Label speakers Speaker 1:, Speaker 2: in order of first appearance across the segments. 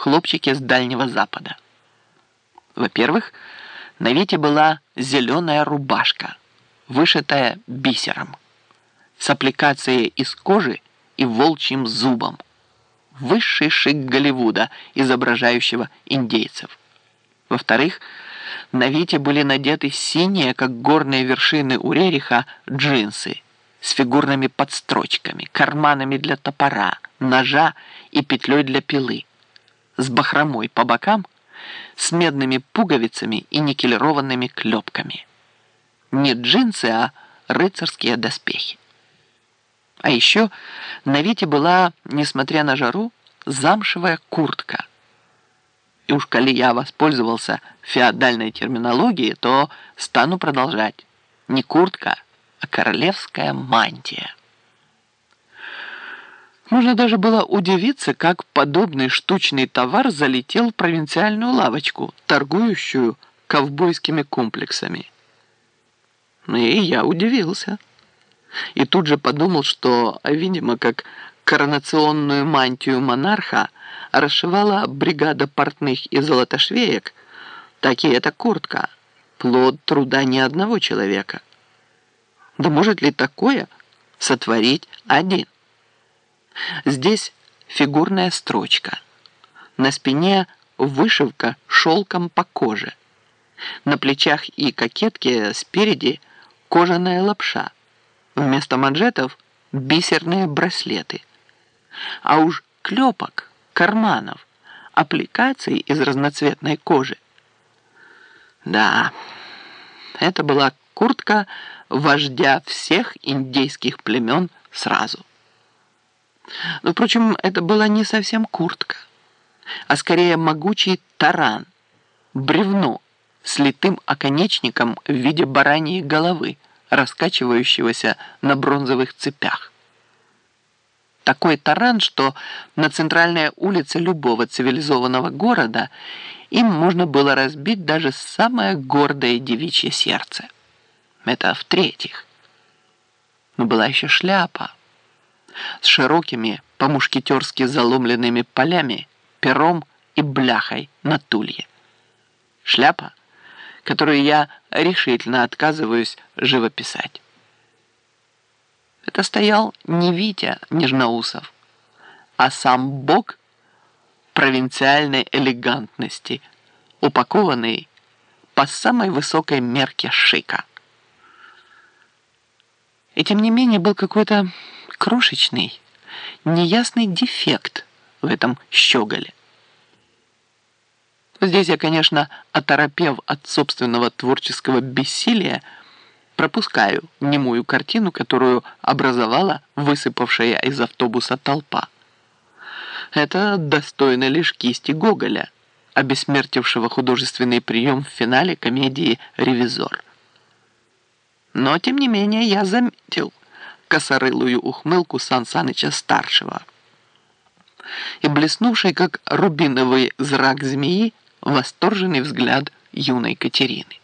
Speaker 1: хлопчики с Дальнего Запада. Во-первых, на Вите была зеленая рубашка, вышитая бисером, с аппликацией из кожи и волчьим зубом. Высший шик Голливуда, изображающего индейцев. Во-вторых, на Вите были надеты синие, как горные вершины у Рериха, джинсы с фигурными подстрочками, карманами для топора, ножа и петлей для пилы, с бахромой по бокам, с медными пуговицами и никелированными клепками. Не джинсы, а рыцарские доспехи. А еще на Вите была, несмотря на жару, замшевая куртка. И уж коли я воспользовался феодальной терминологией, то стану продолжать. Не куртка, а королевская мантия. Можно даже было удивиться, как подобный штучный товар залетел в провинциальную лавочку, торгующую ковбойскими комплексами. И я удивился. И тут же подумал, что, видимо, как коронационную мантию монарха расшивала бригада портных и золотошвеек, так и эта куртка, плод труда ни одного человека. Да может ли такое сотворить один? Здесь фигурная строчка. На спине вышивка шелком по коже. На плечах и кокетке спереди кожаная лапша. Вместо манжетов бисерные браслеты. А уж клепок, карманов, аппликаций из разноцветной кожи. Да, это была куртка вождя всех индейских племен сразу. Но, впрочем, это была не совсем куртка, а скорее могучий таран, бревно с литым оконечником в виде бараньей головы, раскачивающегося на бронзовых цепях. Такой таран, что на центральной улице любого цивилизованного города им можно было разбить даже самое гордое девичье сердце. Это в-третьих. Но была еще шляпа с широкими по-мушкетерски заломленными полями, пером и бляхой на тулье. Шляпа, которую я решительно отказываюсь живописать. Это стоял не Витя Нежноусов, а сам бог провинциальной элегантности, упакованный по самой высокой мерке шика. И тем не менее был какой-то крошечный, неясный дефект в этом щеголе. Здесь я, конечно, оторопев от собственного творческого бессилия, пропускаю немую картину, которую образовала высыпавшая из автобуса толпа. Это достойно лишь кисти Гоголя, обессмертившего художественный прием в финале комедии «Ревизор». Но, тем не менее, я заметил косорылую ухмылку Сан Саныча-старшего и блеснувший, как рубиновый зрак змеи, восторженный взгляд юной Катерины.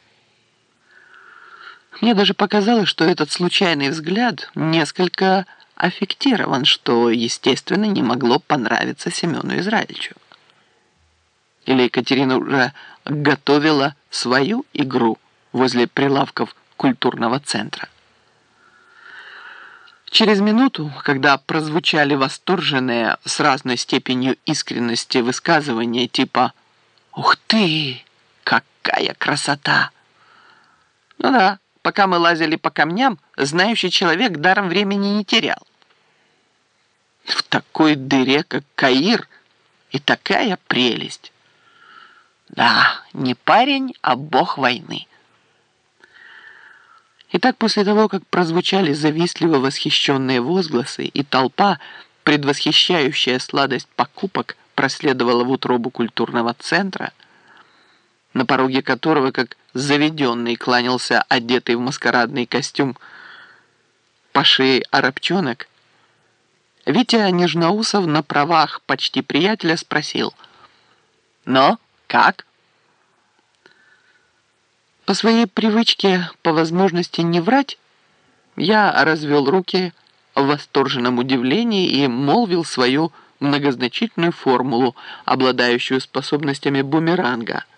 Speaker 1: Мне даже показалось, что этот случайный взгляд несколько аффектирован, что, естественно, не могло понравиться Семену Израильчу. Или Екатерина уже готовила свою игру возле прилавков культурного центра. Через минуту, когда прозвучали восторженные с разной степенью искренности высказывания типа «Ух ты! Какая красота!» Ну да, пока мы лазили по камням, знающий человек даром времени не терял. В такой дыре, как Каир, и такая прелесть. Да, не парень, а бог войны. И так после того, как прозвучали завистливо восхищенные возгласы, и толпа, предвосхищающая сладость покупок, проследовала в утробу культурного центра, на пороге которого, как заведенный, кланялся одетый в маскарадный костюм по шее арабчонок, Витя Нежноусов на правах почти приятеля спросил «Но как?» По своей привычке, по возможности не врать, я развел руки в восторженном удивлении и молвил свою многозначительную формулу, обладающую способностями бумеранга –